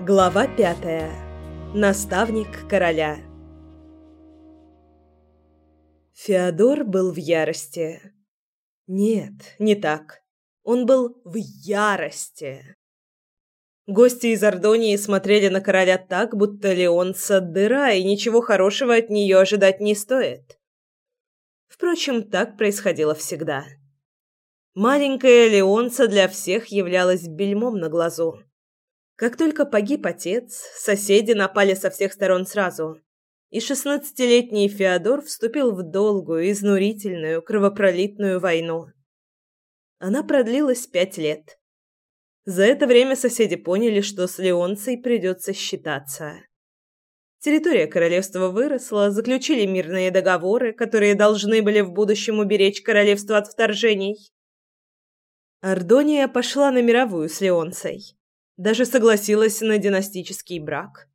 Глава пятая. Наставник короля. Феодор был в ярости. Нет, не так. Он был в ярости. Гости из Ордонии смотрели на короля так, будто Леонца дыра, и ничего хорошего от нее ожидать не стоит. Впрочем, так происходило всегда. Маленькая Леонца для всех являлась бельмом на глазу. Как только погиб отец, соседи напали со всех сторон сразу, и шестнадцатилетний Феодор вступил в долгую, изнурительную, кровопролитную войну. Она продлилась пять лет. За это время соседи поняли, что с Леонцей придется считаться. Территория королевства выросла, заключили мирные договоры, которые должны были в будущем уберечь королевство от вторжений. Ардония пошла на мировую с Леонцей. Даже согласилась на династический брак.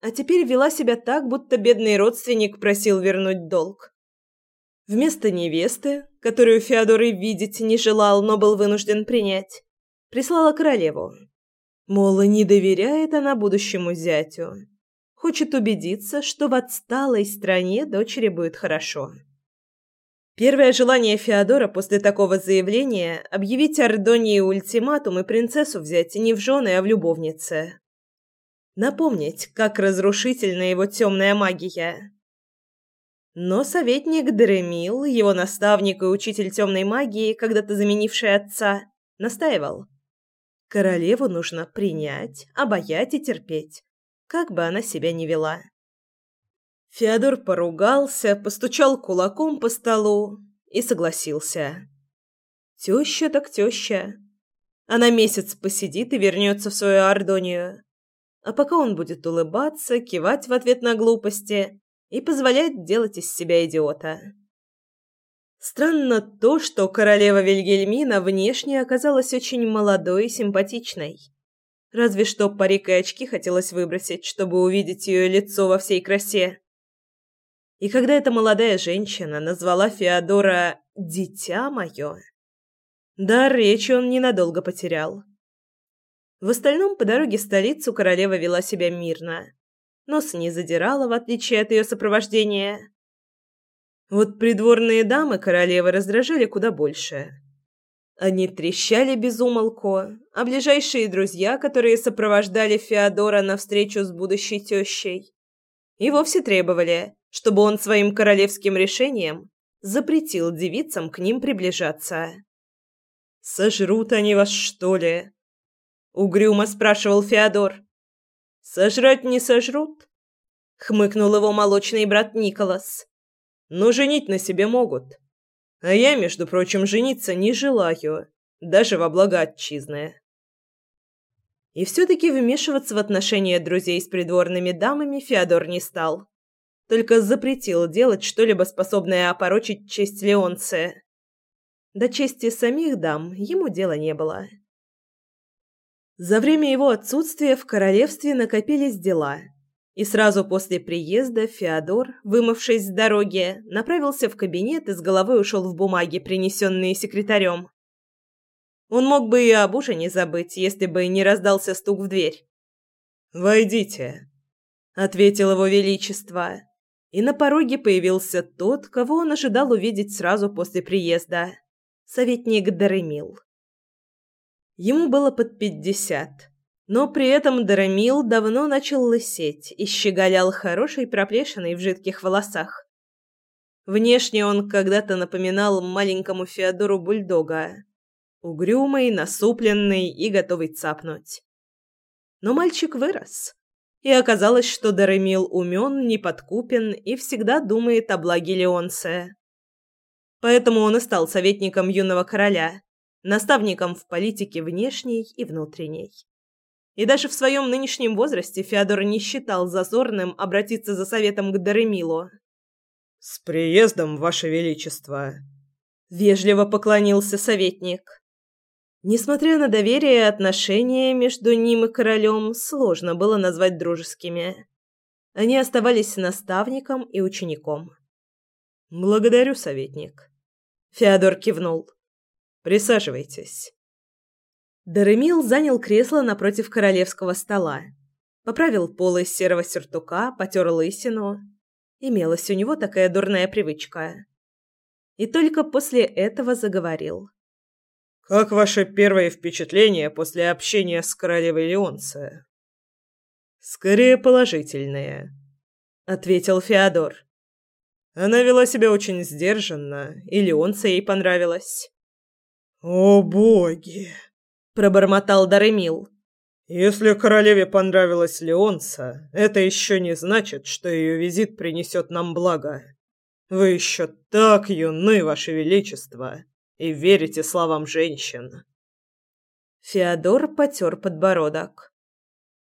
А теперь вела себя так, будто бедный родственник просил вернуть долг. Вместо невесты, которую Феодор и видеть не желал, но был вынужден принять, прислала королеву. Мол, не доверяет она будущему зятю. Хочет убедиться, что в отсталой стране дочери будет хорошо. Первое желание Феодора после такого заявления – объявить Ордонии ультиматум и принцессу взять не в жены, а в любовнице. Напомнить, как разрушительна его темная магия. Но советник Дремил, его наставник и учитель темной магии, когда-то заменивший отца, настаивал. Королеву нужно принять, обаять и терпеть, как бы она себя ни вела. Феодор поругался, постучал кулаком по столу и согласился. Теща так теща. Она месяц посидит и вернется в свою Ордонию. А пока он будет улыбаться, кивать в ответ на глупости и позволять делать из себя идиота. Странно то, что королева Вильгельмина внешне оказалась очень молодой и симпатичной. Разве что парик и очки хотелось выбросить, чтобы увидеть ее лицо во всей красе. И когда эта молодая женщина назвала Феодора «дитя мое», да речи он ненадолго потерял. В остальном по дороге в столицу королева вела себя мирно нос не задирала, в отличие от ее сопровождения. Вот придворные дамы королевы раздражали куда больше. Они трещали без умолку, а ближайшие друзья, которые сопровождали Феодора на встречу с будущей тещей, и вовсе требовали, чтобы он своим королевским решением запретил девицам к ним приближаться. «Сожрут они вас, что ли?» — угрюмо спрашивал Феодор. Сожрать не сожрут? Хмыкнул его молочный брат Николас. Но женить на себе могут. А я, между прочим, жениться не желаю, даже во благо отчизны. И все-таки вмешиваться в отношения друзей с придворными дамами Феодор не стал. Только запретил делать что-либо способное опорочить честь Леонция. До чести самих дам ему дела не было. За время его отсутствия в королевстве накопились дела, и сразу после приезда Феодор, вымывшись с дороги, направился в кабинет и с головой ушел в бумаги, принесенные секретарем. Он мог бы и об ужине забыть, если бы не раздался стук в дверь. «Войдите», — ответил его величество, и на пороге появился тот, кого он ожидал увидеть сразу после приезда — советник Даремил. Ему было под пятьдесят, но при этом Дарамил давно начал лысеть и щеголял хорошей проплешиной в жидких волосах. Внешне он когда-то напоминал маленькому Феодору бульдога, угрюмый, насупленный и готовый цапнуть. Но мальчик вырос, и оказалось, что Дарамил умен, неподкупен и всегда думает о благе Леонция. Поэтому он и стал советником юного короля наставником в политике внешней и внутренней. И даже в своем нынешнем возрасте Феодор не считал зазорным обратиться за советом к Даремилу. «С приездом, Ваше Величество!» Вежливо поклонился советник. Несмотря на доверие, отношения между ним и королем сложно было назвать дружескими. Они оставались наставником и учеником. «Благодарю, советник». Феодор кивнул. Присаживайтесь. Даремил занял кресло напротив королевского стола. Поправил полы серого сюртука, потер лысину. Имелась у него такая дурная привычка. И только после этого заговорил. «Как ваше первое впечатление после общения с королевой Леонце?» «Скорее положительное», — ответил Феодор. Она вела себя очень сдержанно, и Леонце ей понравилось. «О боги!» — пробормотал Даремил. «Если королеве понравилась Леонца, это еще не значит, что ее визит принесет нам благо. Вы еще так юны, ваше величество, и верите словам женщин». Феодор потер подбородок.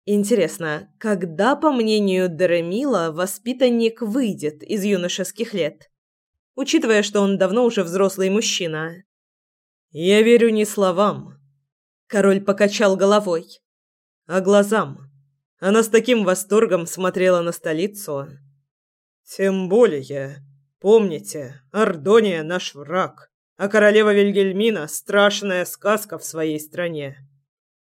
Интересно, когда, по мнению Даремила, воспитанник выйдет из юношеских лет? Учитывая, что он давно уже взрослый мужчина. «Я верю не словам», — король покачал головой, — «а глазам. Она с таким восторгом смотрела на столицу. Тем более, помните, Ардония — наш враг, а королева Вильгельмина — страшная сказка в своей стране.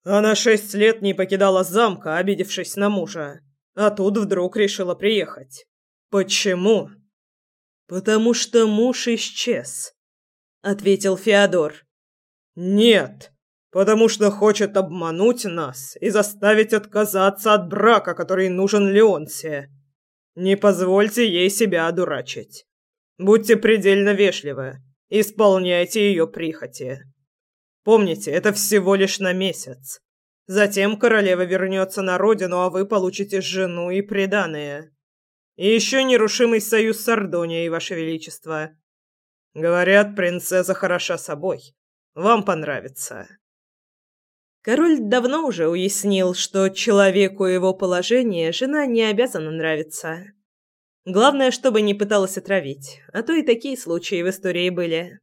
Она шесть лет не покидала замка, обидевшись на мужа, а тут вдруг решила приехать. Почему?» «Потому что муж исчез», — ответил Феодор. «Нет, потому что хочет обмануть нас и заставить отказаться от брака, который нужен Леонсе. Не позвольте ей себя одурачить. Будьте предельно вежливы, исполняйте ее прихоти. Помните, это всего лишь на месяц. Затем королева вернется на родину, а вы получите жену и приданое. И еще нерушимый союз с Ардонией, ваше величество. Говорят, принцесса хороша собой. Вам понравится. Король давно уже уяснил, что человеку его положение жена не обязана нравиться. Главное, чтобы не пыталась отравить, а то и такие случаи в истории были.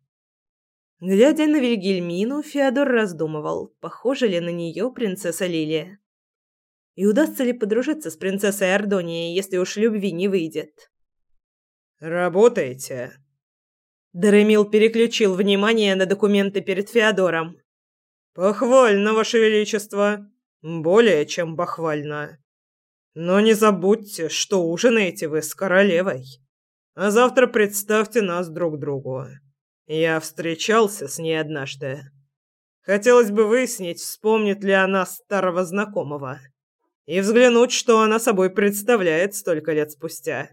Глядя на Вильгельмину, Феодор раздумывал, похожа ли на нее принцесса Лилия. И удастся ли подружиться с принцессой Ордонией, если уж любви не выйдет. «Работаете?» Даремил переключил внимание на документы перед Феодором. «Похвально, Ваше Величество. Более чем похвально. Но не забудьте, что ужинаете вы с королевой. А завтра представьте нас друг другу. Я встречался с ней однажды. Хотелось бы выяснить, вспомнит ли она старого знакомого. И взглянуть, что она собой представляет столько лет спустя».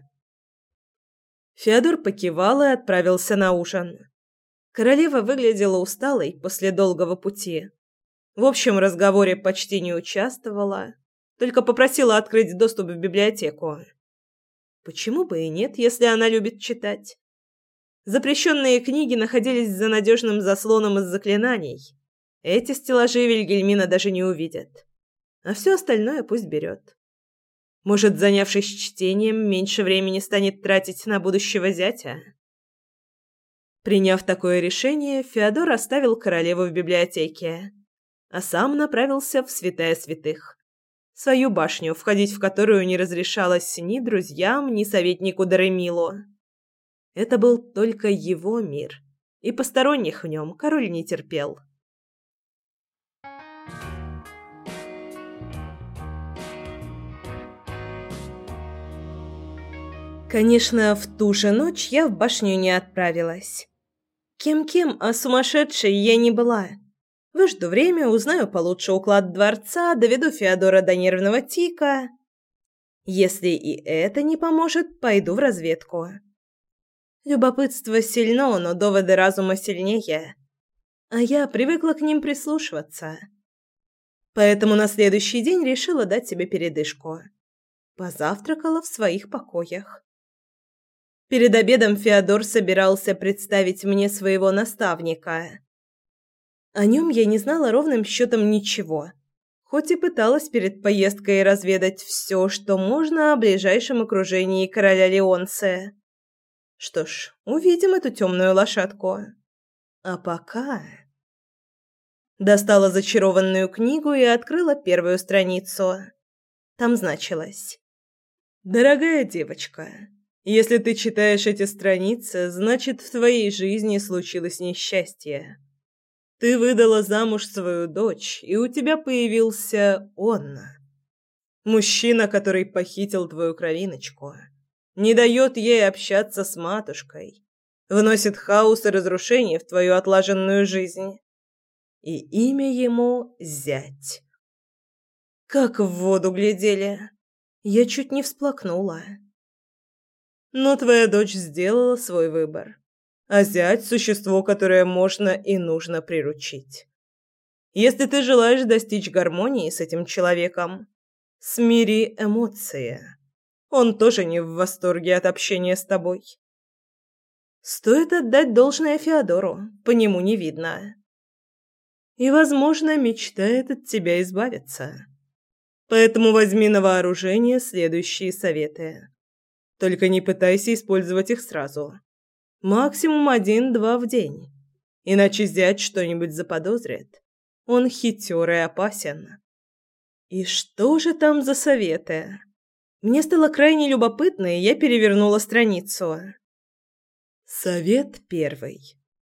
Феодор покивал и отправился на ужин. Королева выглядела усталой после долгого пути. В общем разговоре почти не участвовала, только попросила открыть доступ в библиотеку. Почему бы и нет, если она любит читать? Запрещенные книги находились за надежным заслоном из заклинаний. Эти стеллажи Вильгельмина даже не увидят. А все остальное пусть берет. Может, занявшись чтением, меньше времени станет тратить на будущего зятя? Приняв такое решение, Феодор оставил королеву в библиотеке, а сам направился в святая святых. Свою башню, входить в которую не разрешалось ни друзьям, ни советнику Даремилу. Это был только его мир, и посторонних в нем король не терпел. Конечно, в ту же ночь я в башню не отправилась. Кем-кем, а сумасшедшей я не была. Выжду время, узнаю получше уклад дворца, доведу Феодора до нервного тика. Если и это не поможет, пойду в разведку. Любопытство сильно, но доводы разума сильнее. А я привыкла к ним прислушиваться. Поэтому на следующий день решила дать себе передышку. Позавтракала в своих покоях. Перед обедом Феодор собирался представить мне своего наставника. О нем я не знала ровным счетом ничего, хоть и пыталась перед поездкой разведать все, что можно о ближайшем окружении короля Леонция. Что ж, увидим эту темную лошадку. А пока... Достала зачарованную книгу и открыла первую страницу. Там значилось. «Дорогая девочка, если ты читаешь эти страницы, значит, в твоей жизни случилось несчастье. Ты выдала замуж свою дочь, и у тебя появился он. Мужчина, который похитил твою кровиночку, не дает ей общаться с матушкой, вносит хаос и разрушение в твою отлаженную жизнь. И имя ему зять. Как в воду глядели. Я чуть не всплакнула. Но твоя дочь сделала свой выбор. А зять – существо, которое можно и нужно приручить. Если ты желаешь достичь гармонии с этим человеком, смири эмоции. Он тоже не в восторге от общения с тобой. Стоит отдать должное Феодору, по нему не видно. И, возможно, мечтает от тебя избавиться. Поэтому возьми на вооружение следующие советы. Только не пытайся использовать их сразу. Максимум один-два в день. Иначе зять что-нибудь заподозрит. Он хитер и опасен. И что же там за советы? Мне стало крайне любопытно, и я перевернула страницу. Совет первый.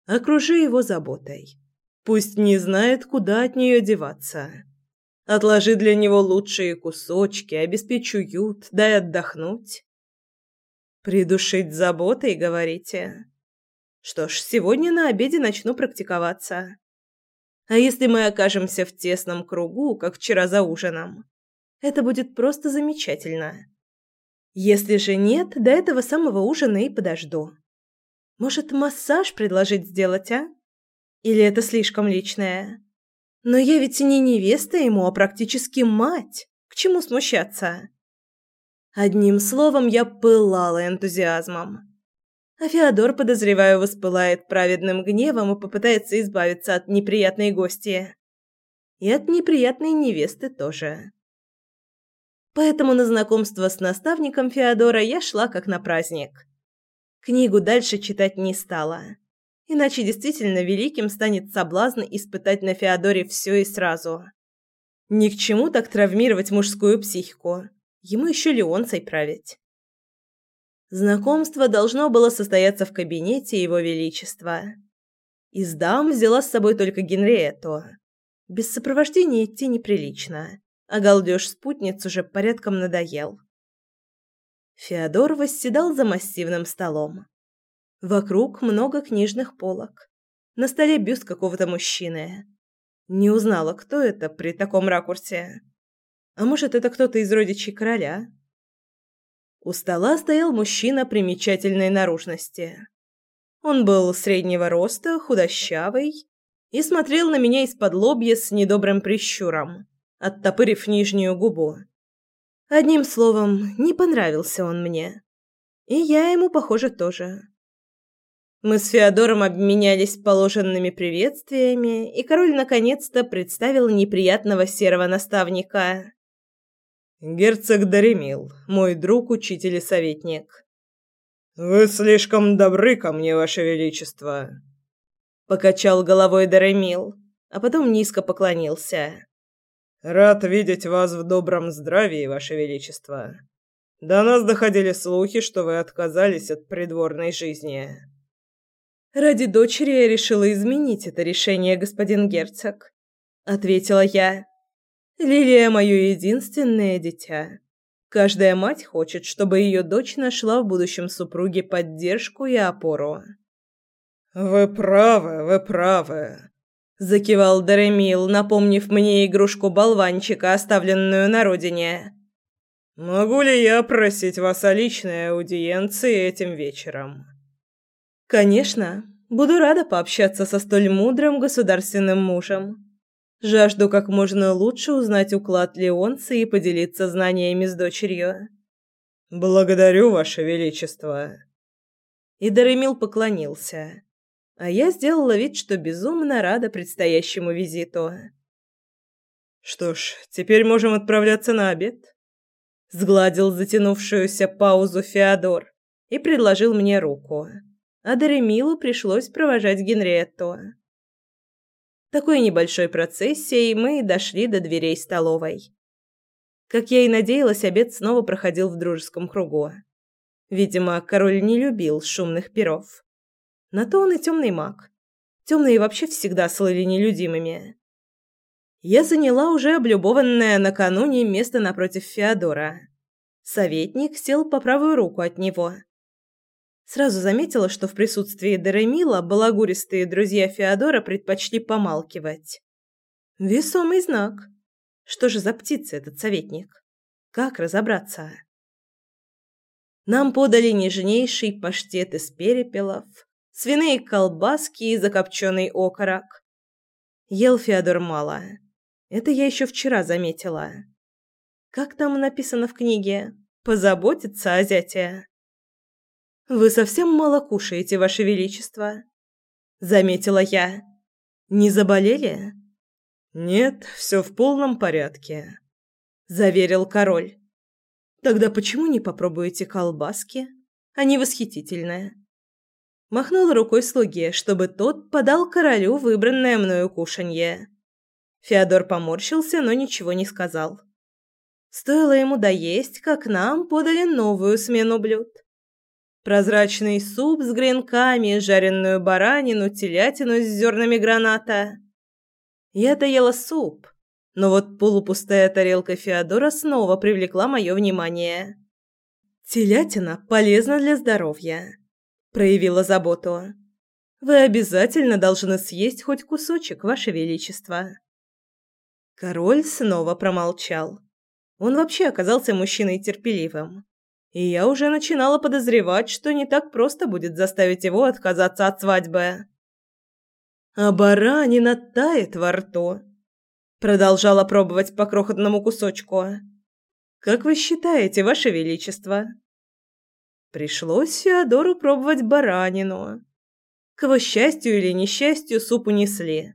Окружи его заботой. Пусть не знает, куда от нее деваться. Отложи для него лучшие кусочки, обеспечь уют, дай отдохнуть. Придушить заботой, говорите? Что ж, сегодня на обеде начну практиковаться. А если мы окажемся в тесном кругу, как вчера за ужином, это будет просто замечательно. Если же нет, до этого самого ужина и подожду. Может, массаж предложить сделать, а? Или это слишком личное? Но я ведь не невеста ему, а практически мать. К чему смущаться? Одним словом, я пылала энтузиазмом. А Феодор, подозреваю, воспылает праведным гневом и попытается избавиться от неприятной гости. И от неприятной невесты тоже. Поэтому на знакомство с наставником Феодора я шла как на праздник. Книгу дальше читать не стала. Иначе действительно великим станет соблазн испытать на Феодоре все и сразу. Ни к чему так травмировать мужскую психику. Ему еще Леонцей править. Знакомство должно было состояться в кабинете Его Величества. Из дам взяла с собой только Генриетту. Без сопровождения идти неприлично, а галдеж спутниц уже порядком надоел. Феодор восседал за массивным столом. Вокруг много книжных полок. На столе бюст какого-то мужчины. Не узнала, кто это при таком ракурсе. А может, это кто-то из родичей короля? У стола стоял мужчина примечательной наружности. Он был среднего роста, худощавый и смотрел на меня из-под лобья с недобрым прищуром, оттопырив нижнюю губу. Одним словом, не понравился он мне. И я ему, похоже, тоже. Мы с Феодором обменялись положенными приветствиями, и король наконец-то представил неприятного серого наставника. «Герцог Даремил, мой друг, учитель и советник». «Вы слишком добры ко мне, ваше величество», — покачал головой Даремил, а потом низко поклонился. «Рад видеть вас в добром здравии, ваше величество. До нас доходили слухи, что вы отказались от придворной жизни». «Ради дочери я решила изменить это решение, господин герцог», — ответила я. «Лилия — мое единственное дитя. Каждая мать хочет, чтобы ее дочь нашла в будущем супруге поддержку и опору». «Вы правы, вы правы», — закивал Даремил, напомнив мне игрушку болванчика, оставленную на родине. «Могу ли я просить вас о личной аудиенции этим вечером?» Конечно, буду рада пообщаться со столь мудрым государственным мужем. Жажду как можно лучше узнать уклад Леонца и поделиться знаниями с дочерью. Благодарю, ваше величество. И Даремил поклонился, а я сделала вид, что безумно рада предстоящему визиту. Что ж, теперь можем отправляться на обед. Сгладил затянувшуюся паузу Феодор и предложил мне руку а Даремилу пришлось провожать Генриетту. Такой небольшой процессией мы дошли до дверей столовой. Как я и надеялась, обед снова проходил в дружеском кругу. Видимо, король не любил шумных пиров. На то он и темный маг. Темные вообще всегда слыли нелюдимыми. Я заняла уже облюбованное накануне место напротив Феодора. Советник сел по правую руку от него. Сразу заметила, что в присутствии Деремила балагуристые друзья Феодора предпочли помалкивать. Весомый знак. Что же за птица этот советник? Как разобраться? Нам подали нежнейший паштет из перепелов, свиные колбаски и закопченный окорок. Ел Феодор мало. Это я еще вчера заметила. Как там написано в книге? Позаботиться о зяте. Вы совсем мало кушаете, ваше величество, заметила я. Не заболели? Нет, все в полном порядке, заверил король. Тогда почему не попробуете колбаски? Они восхитительные. Махнул рукой слуге, чтобы тот подал королю выбранное мною кушанье. Феодор поморщился, но ничего не сказал. Стоило ему доесть, как нам подали новую смену блюд. Прозрачный суп с гренками, жареную баранину, телятину с зернами граната. Я-то ела суп, но вот полупустая тарелка Феодора снова привлекла мое внимание. «Телятина полезна для здоровья», — проявила заботу. «Вы обязательно должны съесть хоть кусочек, Ваше Величество». Король снова промолчал. Он вообще оказался мужчиной терпеливым. И я уже начинала подозревать, что не так просто будет заставить его отказаться от свадьбы. А баранина тает во рту. Продолжала пробовать по крохотному кусочку. Как вы считаете, ваше величество? Пришлось Феодору пробовать баранину. К его счастью или несчастью суп унесли.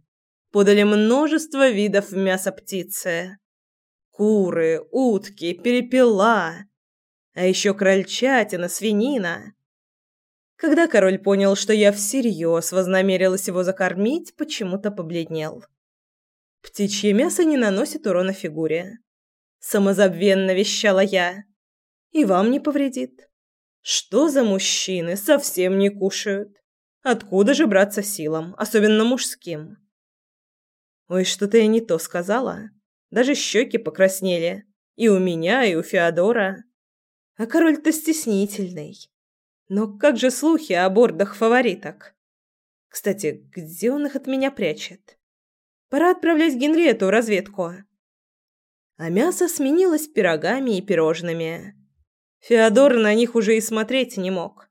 Подали множество видов мяса птицы куры, утки, перепела, а еще крольчатина, свинина. Когда король понял, что я всерьез вознамерилась его закормить, почему-то побледнел. Птичье мясо не наносит урона фигуре. Самозабвенно вещала я. И вам не повредит. Что за мужчины совсем не кушают? Откуда же браться силам, особенно мужским? Ой, что-то я не то сказала. Даже щеки покраснели. И у меня, и у Феодора. А король-то стеснительный. Но как же слухи о бордах фавориток? Кстати, где он их от меня прячет? Пора отправлять Генриету в разведку. А мясо сменилось пирогами и пирожными. Феодор на них уже и смотреть не мог.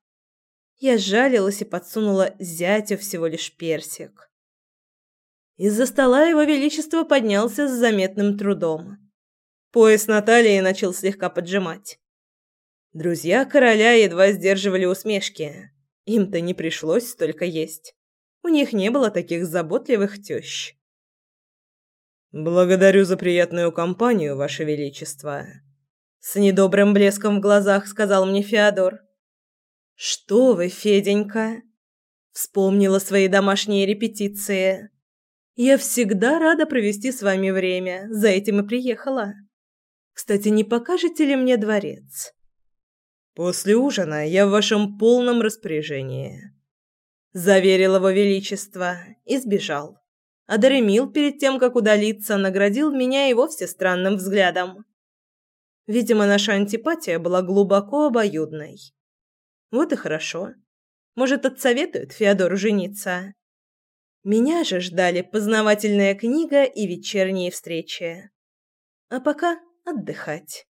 Я жалилась и подсунула зятю всего лишь персик. Из-за стола его величество поднялся с заметным трудом. Пояс Натальи начал слегка поджимать. Друзья короля едва сдерживали усмешки. Им-то не пришлось столько есть. У них не было таких заботливых тещ. «Благодарю за приятную компанию, Ваше Величество», — с недобрым блеском в глазах сказал мне Феодор. «Что вы, Феденька?» Вспомнила свои домашние репетиции. Я всегда рада провести с вами время. За этим и приехала. Кстати, не покажете ли мне дворец? После ужина я в вашем полном распоряжении, заверил его величество и сбежал. А Даремил перед тем, как удалиться, наградил меня и вовсе странным взглядом. Видимо, наша антипатия была глубоко обоюдной. Вот и хорошо. Может, отсоветует Феодору жениться. Меня же ждали познавательная книга и вечерние встречи. А пока отдыхать.